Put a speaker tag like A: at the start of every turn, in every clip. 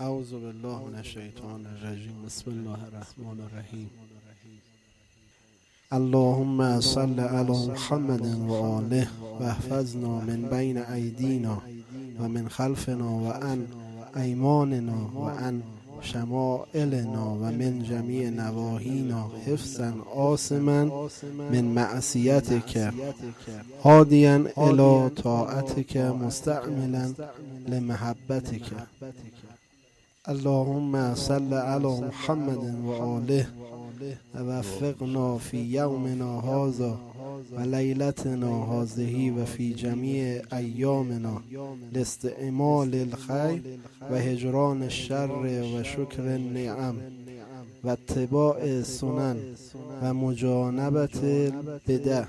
A: اعوذ بالله من الشیطان الرجیم. بسم الله الرحمن الرحیم. اللهم صل علی محمد و آله و احفظنا من بین ایدینا و من خلفنا و ان ایماننا و ان شمائلنا و من جمیع نواهینا حفظا آسما من معصیتك هادیا الى طاعتك مستعملا لمحبتك اللهم صل على محمد و آله وفقنا في يومنا هذا و لیلتنا هذه و في جميع ایامنا لاستعمال الخير و هجران الشر و شکر النعم و اتباع السنن و مجانبت البدع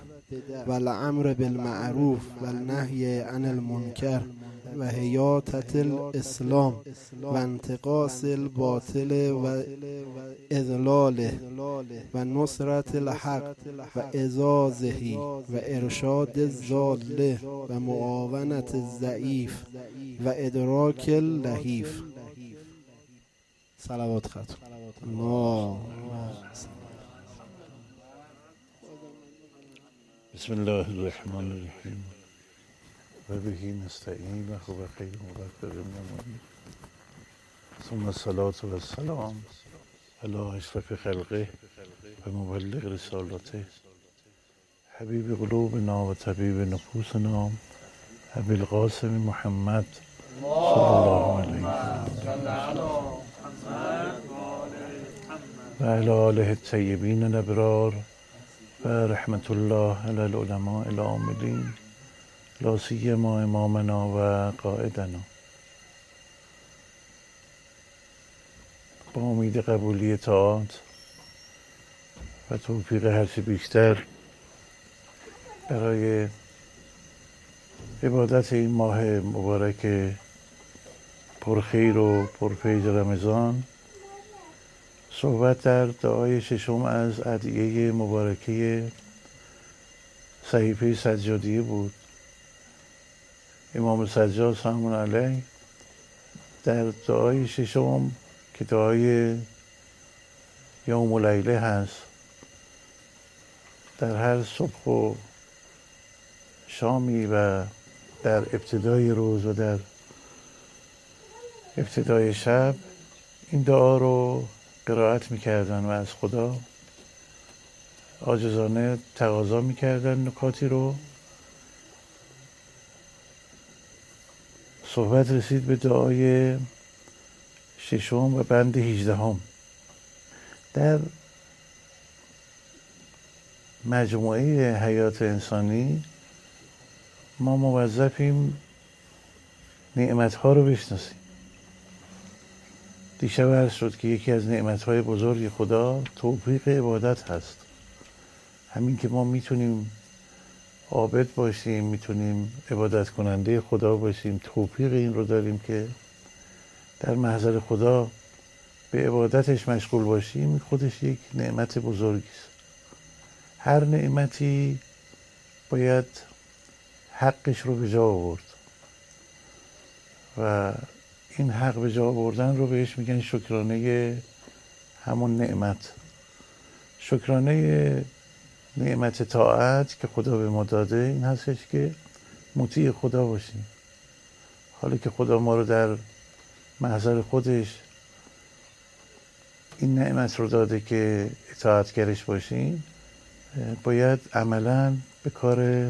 A: و الامر بالمعروف و النهی عن المنکر و حیاتت الاسلام و انتقاص الباطل و اضلاله و نصرت الحق و ازازه و ارشاد الزاله و معاونت الضعیف و ادراک اللهیف صلوات خطر. الله.
B: بسم الله الرحمن الرحیم. وبه نستعين هو خير مغفر منيب ثم الصلاة والسلام على أشرف خلقه ومبلغ رسالته. حبيب قلوبنا وطبيب نفوسنا أبي القاسم محمد صلى الله عليه وسلم. وعلى آله الطيبين الأبرار ورحمة الله على العلماء العاملين. لا سیما امامنا و قائدنا. با امید قبولی طاعات و توفیق هرچی بیشتر برای عبادت این ماه مبارک پرخیر و پرفیض رمضان صحبت در دعای ششم از ادعیه مبارکه صحیفه سجادیه بود. امام سجاد سلام علیه. در دعای ششم که دعای یوم لیله هست. در هر صبح و شامی و در ابتدای روز و در ابتدای شب این دعا رو قرائت می‌کردن و از خدا آجزانه تقاضا می‌کردن نکاتی رو. صحبت رسید به دعای ششم و بند هیجدهم در مجموعه حیات انسانی ما موظفیم نعمتها رو بشناسیم. دیشب عرض شد که یکی از نعمتهای بزرگ خدا توفیق عبادت هست. همین که ما می‌تونیم عابد باشیم می‌تونیم عبادت کننده خدا باشیم. توفیق این رو داریم که در محضر خدا به عبادتش مشغول باشیم. خودش یک نعمت بزرگی است. هر نعمتی باید حقش رو به جا آورد. و این حق به جا آوردن رو بهش میگن شکرانه همون نعمت. شکرانه نعمت طاعت که خدا به ما داده این هستش که مطیع خدا باشیم. حالا که خدا ما رو در محضر خودش این نعمت رو داده که اطاعتگرش باشیم باید عملا به کار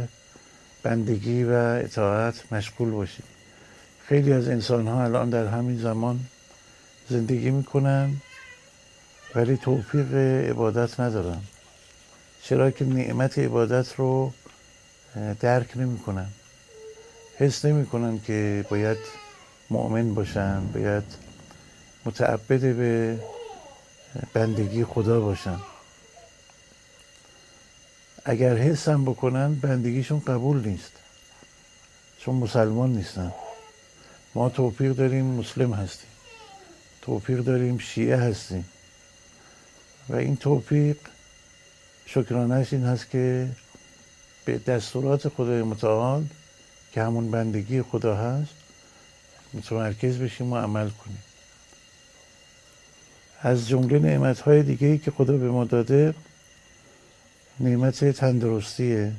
B: بندگی و اطاعت مشغول باشیم. خیلی از انسان ها الان در همین زمان زندگی می‌کنن ولی توفیق عبادت ندارن. چرا که نعمت عبادت رو درک نمی‌کنن. حس نمی‌کنن که باید مؤمن باشن باید متعبد به بندگی خدا باشن. اگر حس هم بکنن بندگیشون قبول نیست. چون مسلمان نیستن. ما توفیق داریم مسلم هستیم. توفیق داریم شیعه هستیم. و این توفیق شکرانش این هست که به دستورات خدای متعال که همون بندگی خدا هست متمرکز بشیم و عمل کنیم. از جمله نعمت های دیگه ای که خدا به ما داده نعمت تندرستیه.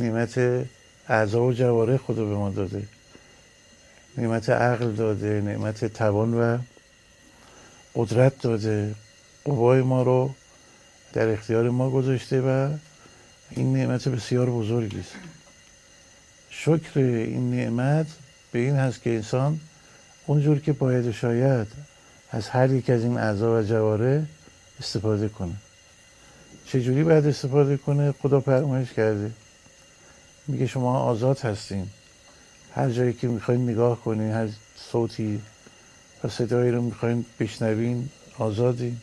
B: نعمت اعضا و جواره خدا به ما داده. نعمت عقل داده نعمت توان و قدرت داده. قوای ما رو در اختیار ما گذاشته و این نعمت بسیار بزرگی است. شکر این نعمت به این هست که انسان اونجور که باید شاید از هر یک از این اعضا و جواره استفاده کنه. چجوری باید استفاده کنه؟ خدا فرمایش کرده. میگه شما آزاد هستین. هر جایی که می‌خواین نگاه کنین هر صوتی و صدایی رو می‌خواین بشنوین آزادین.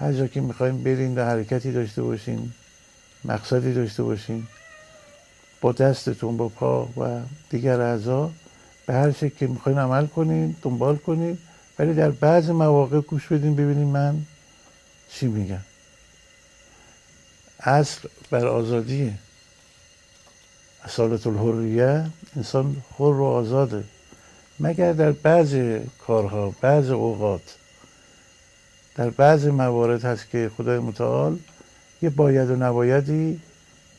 B: هر جا که می‌خواین برین و حرکتی داشته باشین مقصدی داشته باشین با دستتون با پا و دیگر اعضا به هر شکل که می‌خواین عمل کنین دنبال کنین ولی در بعض مواقع گوش بدین ببینین من چی میگم. اصل بر آزادیه. اصالت الحریه انسان حر و آزاده. مگر در بعض کارها بعض اوقات در بعض موارد هست که خدای متعال یه باید و نبایدی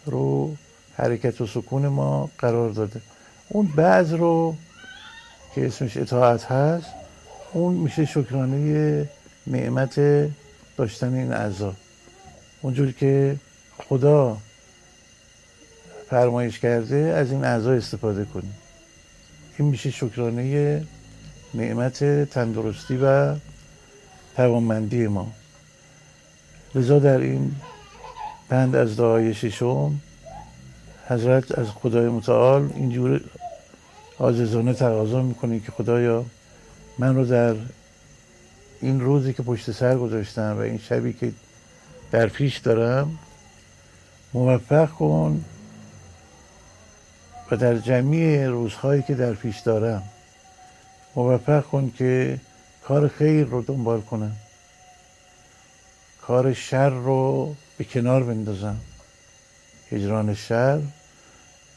B: رو حرکت و سکون ما قرار داده. اون بعض رو که اسمش اطاعت هست اون میشه شکرانه نعمت داشتن این اعضا. اونجور که خدا فرمایش کرده از این اعضا استفاده کنیم. این میشه شکرانه نعمت تندرستی و توانمندی ما. لذا در این بند از دعای ششم حضرت از خدای متعال اینجور آجزانه تقاضا می‌کنه که خدایا من رو در این روزی که پشت سر گذاشتم و این شبی که در پیش دارم موفق کن و در جمعی روزهایی که در پیش دارم موفق کن که کار خیر رو دنبال کنم. کار شر رو به کنار بندازم. هجران شر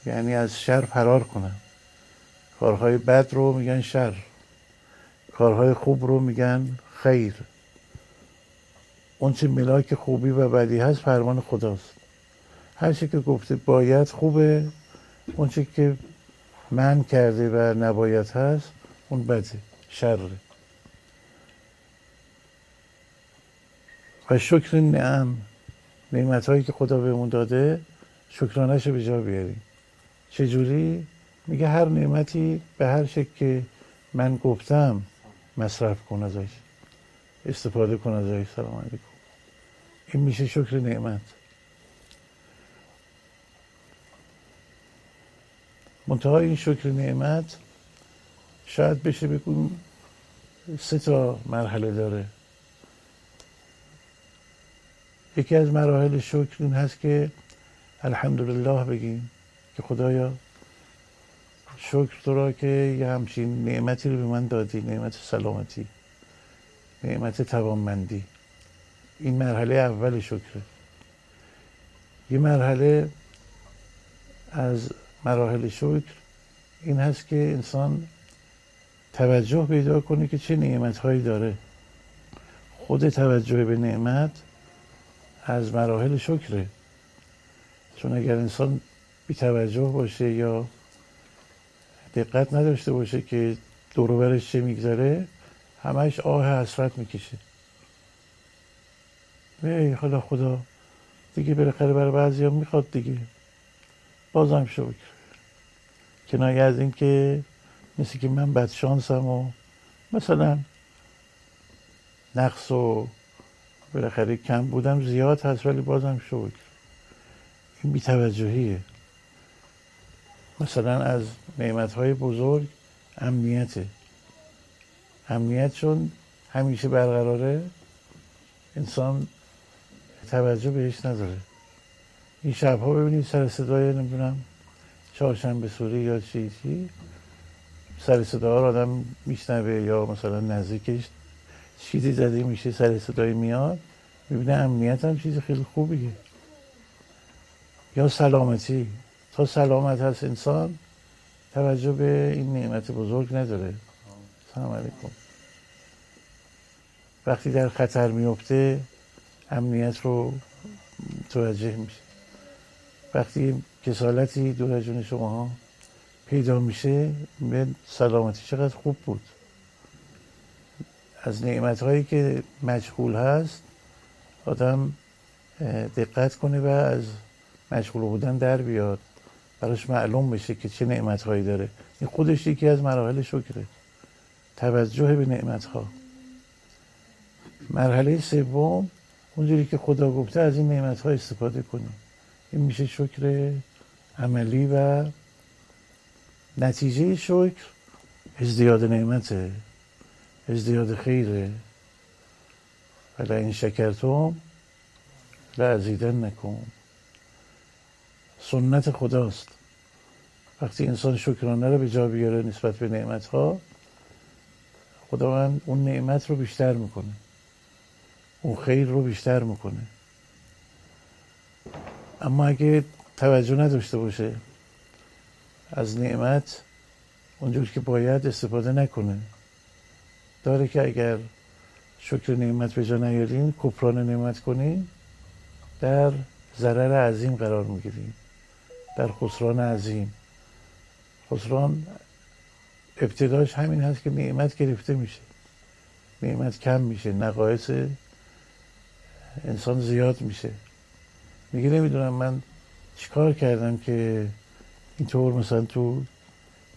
B: یعنی از شر فرار کنم. کارهای بد رو میگن شر. کارهای خوب رو میگن خیر. اون چه ملاک خوبی و بدی هست فرمان خداست. هر چی که گفته باید خوبه اون چی که من کرده و نباید هست اون بده. شره. و شکر نعم. نعمت هایی که خدا بهمون داده شکرانش رو به جا بیاریم. چجوری؟ میگه هر نعمتی به هر شکل که من گفتم مصرف کن ازش. استفاده کن ازش. سلام علیکم. این میشه شکر نعمت. منتها این شکر نعمت شاید بشه بگویم سه تا مرحله داره. یکی از مراحل شکر این هست که الحمدلله بگیم که خدایا شکر تو را که یه همچین نعمتی رو به من دادی نعمت سلامتی نعمت توانمندی. این مرحله اول شکره یه مرحله از مراحل شکر این هست که انسان توجه پیدا کنه که چه نعمت هایی داره. خود توجه به نعمت از مراحل شکره. چون اگر انسان بی توجه باشه یا دقت نداشته باشه که دوروبرش چه میگذره همش آه حسرت می‌کشه. ای حالا خدا. دیگه بالاخره برای بعضی هم می‌خواد دیگه. بازم شکر. کنایه از این که مثل که من بدشانسم و مثلا نقص و بالاخره کم بودم زیاد هست ولی بازم شکر این بیتوجهیه. مثلا از نعمت های بزرگ امنیته. امنیت چون همیشه برقراره انسان توجه بهش نداره. این شبها ببینید سر صدای نمی‌دونم چهارشنبه سوری یا چی چی؟ سر صدا آدم میشنوه یا مثلا نزدیکش چیزی زده میشه سر صدای میاد می‌بینه امنیت هم چیز خیلی خوبیه. یا سلامتی. تا سلامت هست انسان توجه به این نعمت بزرگ نداره. سلام علیکم. وقتی در خطر میفته امنیت رو توجه میشه. وقتی کسالتی دور جون شما پیدا میشه به سلامتی چقدر خوب بود. از نعمت هایی که مشغول هست آدم دقت کنه و از مشغول بودن در بیاد. براش معلوم بشه که چه نعمت هایی داره. این خودش یکی از مراحل شکره. توجه به نعمت ها مرحله سوم اونجوری که خدا گفته از این نعمت ها استفاده کنیم. این میشه شکر عملی و نتیجه شکر ازدیاد نعمته. ازدیاد خیره ولی این شکرتم لعزیدن نکن سنت خداست وقتی انسان شکرانه رو به جا بیاره نسبت به نعمت ها خداوند اون نعمت رو بیشتر می‌کنه اون خیر رو بیشتر می‌کنه اما اگه توجه نداشته باشه از نعمت اونجور که باید استفاده نکنه داره که اگر شکر نعمت به جا نیارین کپران نعمت کنین در ضرر عظیم قرار می‌گیریم. در خسران عظیم. خسران ابتداش همین هست که نعمت گرفته میشه. نعمت کم میشه نقایص انسان زیاد میشه. میگه نمی‌دونم من چیکار کردم که اینطور مثلا تو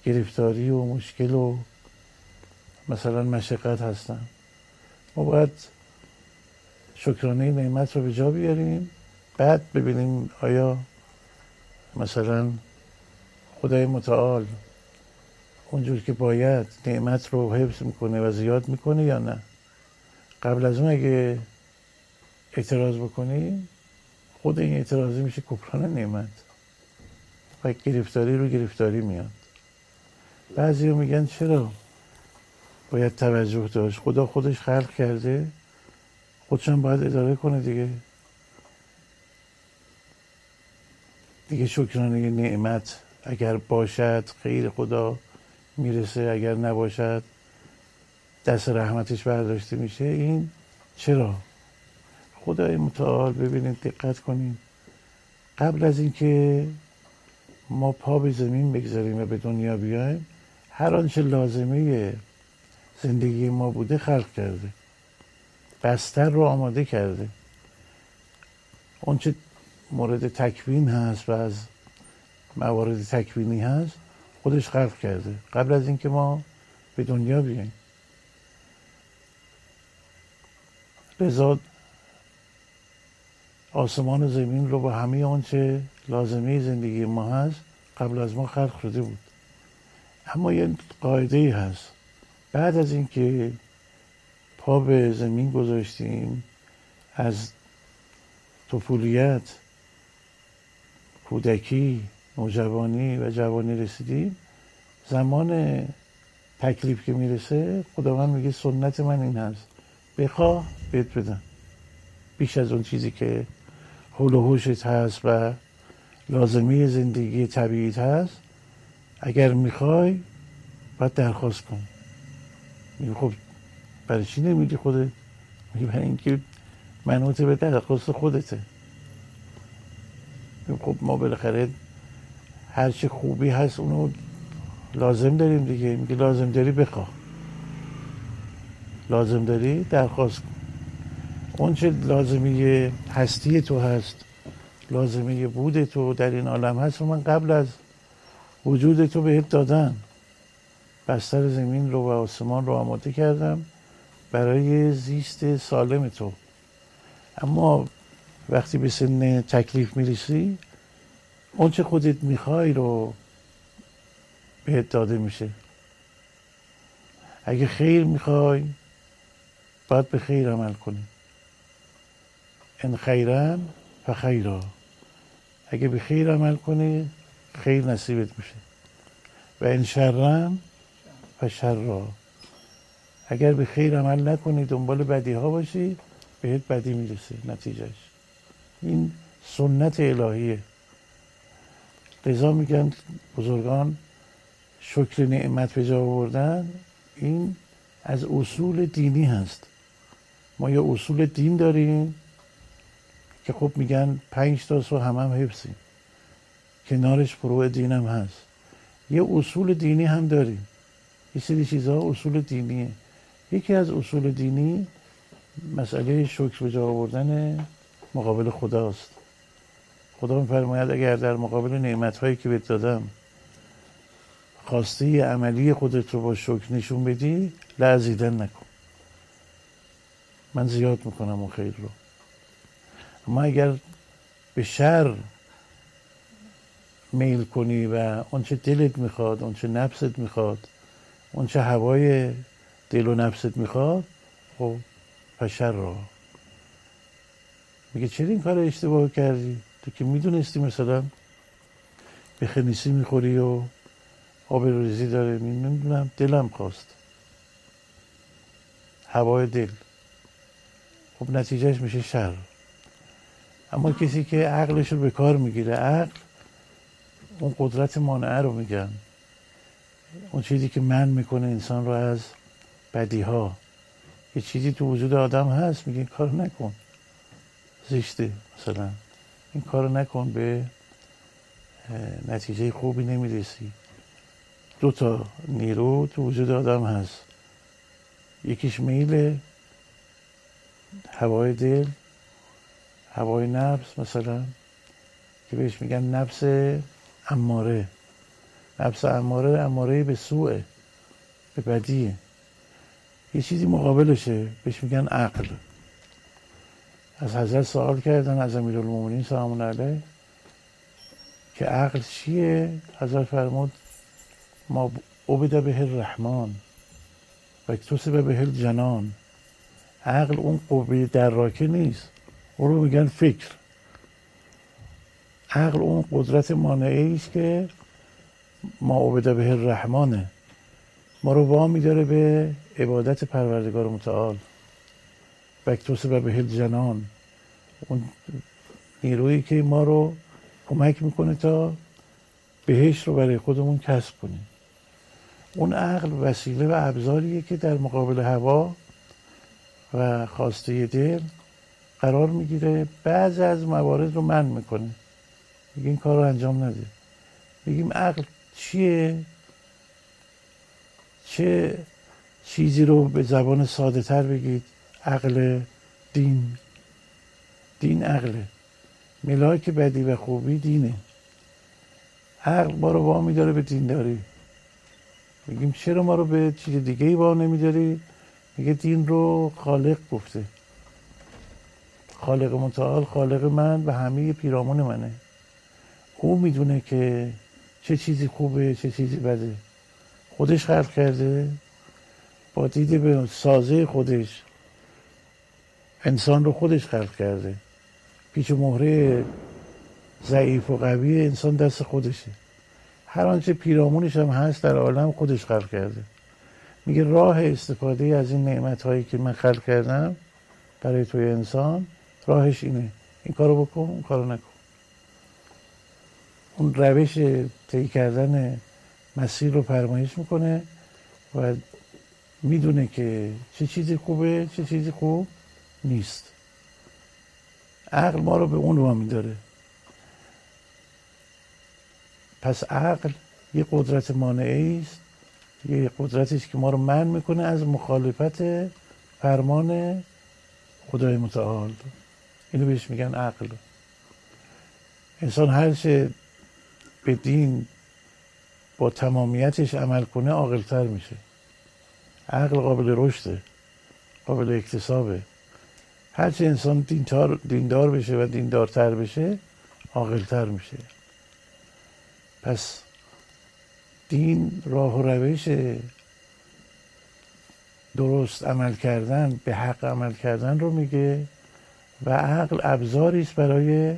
B: گرفتاری و مشکل و مثلا مشقت هستم ما باید شکرانه نعمت رو به جا بیاریم. بعد ببینیم آیا مثلا خدای متعال اونجور که باید نعمت رو حفظ می‌کنه و زیاد می‌کنه یا نه. قبل از اون اگه اعتراض بکنیم خود این اعتراضی میشه کپران نعمت. و گرفتاری رو گرفتاری میاد. بعضی میگن چرا؟ باید توجه داشت. خدا خودش خلق کرده. خودشم باید اداره کنه دیگه. دیگه شکرانه نعمت. اگر باشد خیر خدا می‌رسه اگر نباشد دست رحمتش برداشته میشه. این چرا؟ خدای متعال ببینید دقت کنیم قبل از اینکه ما پا به زمین بگذاریم و به دنیا بیایم هر آنچه لازمه زندگی ما بوده خلق کرده. بستر رو آماده کرده. اونچه مورد تکوین هست و از موارد تکوینی هست خودش خلق کرده. قبل از اینکه ما به دنیا بیایم لذا آسمان و زمین رو با همه آنچه لازمه زندگی ما هست قبل از ما خلق شده بود. اما یه قاعده ای هست. بعد از اینکه پا به زمین گذاشتیم از طفولیت کودکی نوجوانی و جوانی رسیدیم. زمان تکلیف که می‌رسه خداوند میگه سنت من این هست. بخواه بهت بدن بیش از اون چیزی که حول و حوشت هست و لازمی زندگی طبیعیت هست اگر می‌خوای باید درخواست کن. میگه خب برای چی نمیدی خودت؟ میگه برای اینکه منوط به درخواست خودته. خب ما بالاخره هر چه خوبی هست اونو لازم داریم دیگه. میگه لازم داری بخواه لازم داری درخواست کن. اون چه لازمی هستی تو هست لازمه بود تو در این عالم هست و من قبل از وجود تو بهت دادم. بستر زمین رو و آسمان رو آماده کردم برای زیست سالم تو. اما وقتی به سن تکلیف می‌رسی اون چه خودت می‌خوای رو بهت داده میشه. اگه خیر می‌خوای باید به خیر عمل کنی. ان خیرا. اگه به خیر عمل کنی خیر نصیبت میشه. و ان شرن و شرا اگر به خیر عمل نکنی دنبال بدی ها باشی بهت بدی می‌رسه نتیجهش این سنت الهیه. لذا میگن بزرگان شکر نعمت به جا آوردن این از اصول دینی هست. ما یه اصول دین داریم که خب میگن پنج تا سو هم هم حفظیم. کنارش فروع دین هم هست. یه اصول دینی هم داریم. یه سری چیزها اصول دینیه یکی از اصول دینی مسئله شکر به جا آوردن مقابل خداست خدا میفرماید اگر در مقابل نعمت هایی که بهت دادم خواسته عملی خودت رو با شکر نشون بدی لعزیدن نکن۔ من زیاد می‌کنم اون خیر رو۔ اما اگر به شر میل کنی و آنچه دلت می‌خواد آنچه نفست می‌خواد آنچه هوای دل و نفست می‌خواد خب پشر را میگه چرا این کار اشتباه کردی؟ تو که می‌دونستی مثلا به خنیسی می‌خوری و آب ریزی داره. نمی‌دونم دلم خواست. هوای دل. خب نتیجهش میشه شر. اما کسی که عقلش رو به کار می‌گیره عقل اون قدرت مانعه رو میگن. اون چیزی که من می‌کنه انسان رو از بدی ها یه چیزی تو وجود آدم هست میگه این کار نکن. زشته مثلا. این کار نکن به نتیجه خوبی نمی‌رسی. دو تا نیرو تو وجود آدم هست. یکیش میل هوای دل هوای نفس مثلا که بهش میگن نفس اماره. نفس اماره اماره به سوء به بدیه. یه چیزی مقابلشه بهش میگن عقل. از حضرت سوال کردن از امیرالمومنین سلام علیه که عقل چیه؟ حضرت فرمود ما عبد به الرحمن و اکتسب به جنان عقل اون قوه دراکه نیست. اون رو میگن فکر. عقل اون قدرت مانعی است که ما عبد به الرحمنه. ما رو وا میداره به عبادت پروردگار متعال. و به جنان اون نیرویی که ما رو کمک می‌کنه تا بهش رو برای خودمون کسب کنیم. اون عقل وسیله و ابزاریه که در مقابل هوا و خواسته دل قرار می‌گیره. بعض از موارد رو من می‌کنه. میگه این کار رو انجام نده. میگیم عقل چیه؟ چه چیزی رو به زبان ساده تر بگید؟ عقل دین. دین عقله ملاک بدی و خوبی دینه. عقل ما رو با میداره به دینداری میگیم چرا ما رو به چیز دیگه ای با نمیداری؟ میگه دین رو خالق گفته. خالق متعال خالق من و همه پیرامون منه. او می‌دونه که چه چیزی خوبه چه چیزی بده. خودش خلق کرده با دیده به سازه خودش. انسان رو خودش خلق کرده. پیچ و مهره ضعیف و قوی انسان دست خودشه. هر آنچه پیرامونش هم هست در عالم خودش خلق کرده. میگه راه استفاده از این نعمت هایی که من خلق کردم برای توی انسان راهش اینه. این کارو بکن اون کارو نکن. اون روش طی کردن مسیر رو فرمایش می‌کنه و می‌دونه که چه چیزی خوبه چه چیزی خوب نیست. عقل ما رو به اون وامی داره. پس عقل یه قدرت مانعی است یه قدرتیش که ما رو من می‌کنه از مخالفت فرمان خدای متعال. اینو بهش میگن عقل. انسان هر چه به دین با تمامیتش عمل کنه عاقلتر میشه. عقل قابل رشده قابل اکتسابه. هرچه انسان دیندار بشه و دیندارتر بشه عاقلتر میشه. پس دین راه و روش درست عمل کردن به حق عمل کردن رو میگه و عقل ابزاری است برای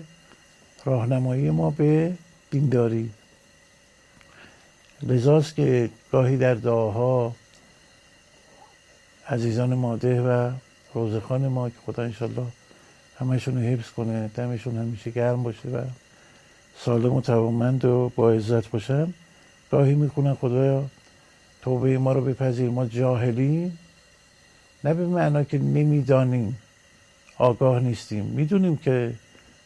B: راهنمایی ما به دینداری لذاست که گاهی در دعاها عزیزان ماده و روزخان ما که خدا انشالله همشون رو حفظ کنه دمشون همیشه گرم باشه و سالم و توانمند و با عزت باشن. گاهی می‌کنن خدایا توبه ما رو بپذیر. ما جاهلی نه به معنا که نمی‌دانیم. آگاه نیستیم. می‌دونیم که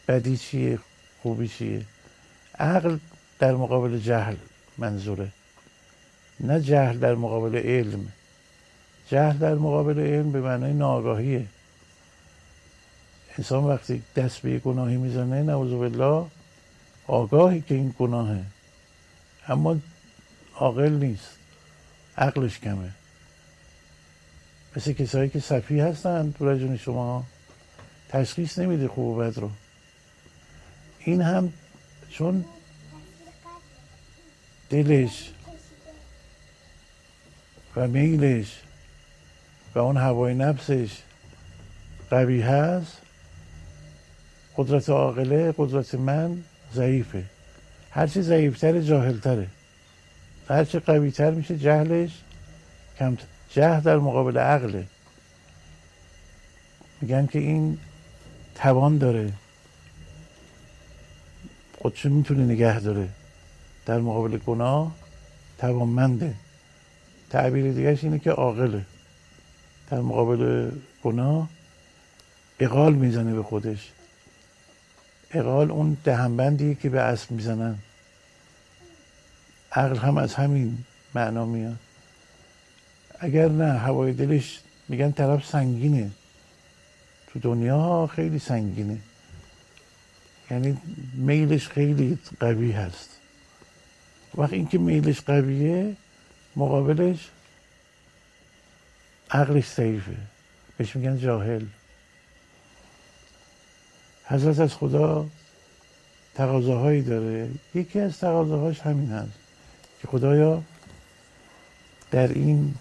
B: بدی چیه خوبی چیه. عقل در مقابل جهل منظوره. نه جهل در مقابل علم. جهل در مقابل علم به معنای ناآگاهیه. انسان وقتی دست به گناهی می‌زنه نعوذ بالله آگاهی که این گناهه. اما عاقل نیست. عقلش کمه. مثل کسایی که صفی هستن تو رجون شما. تشخیص نمیده خوب و بد رو. این هم چون دلش و میلش و اون هوای نفسش قوی هست قدرت عاقله قدرت من ضعیفه. هرچی ضعیفتره جاهلتره. هرچی قویتر میشه جهلش کم جهل در مقابل عقله. میگن که این توان داره. خودشو می‌تونه نگه داره. در مقابل گناه توانمنده. تعبیر دیگرش اینه که عاقله. در مقابل گناه اقال می‌زنه به خودش. اقال اون دهنبندی که به اسب می‌زنن. عقل هم از همین معنا میاد. اگر نه هوای دلش میگن طرف سنگینه. تو دنیا خیلی سنگینه. یعنی میلش خیلی قوی هست. وقتی اینکه میلش قویه مقابلش عقلش ضعیفه. بهش میگن جاهل. حضرت از خدا تقاضاهایی داره. یکی از تقاضاهاش همین هست که خدایا در این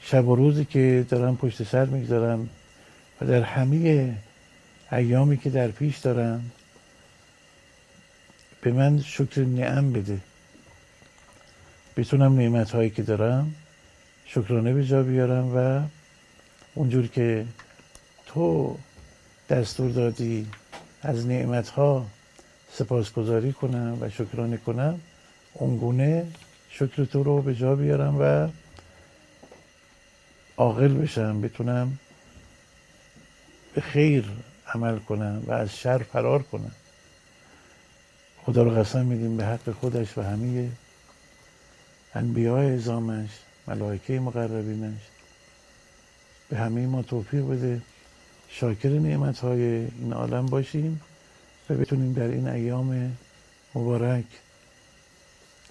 B: شب و روزی که دارم پشت سر می‌گذارم و در همه ایامی که در پیش دارم به من شکر نعم بده. بتونم نعمت هایی که دارم شکرانه به جا بیارم و اونجور که تو دستور دادی از نعمت ها سپاسگزاری کنم و شکرانه کنم اونگونه شکر تو رو به جا بیارم و عاقل بشم بتونم به خیر عمل کنم و از شر فرار کنم. خدا رو قسم میدیم به حق خودش و همه انبیاء ازامش ملائکه مقربینش. به همه ما توفیق بده. شاکر نعمت های این عالم باشیم و بتونیم در این ایام مبارک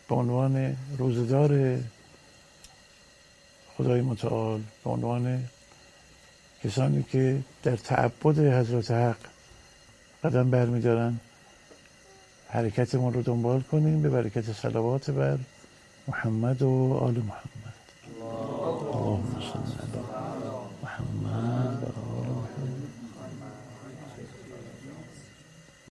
B: به عنوان روزدار خدای متعال به عنوان کسانی که در تعبد حضرت حق قدم برمیدارن. حرکتمون رو دنبال کنیم به برکت صلوات بر محمد و آل محمد.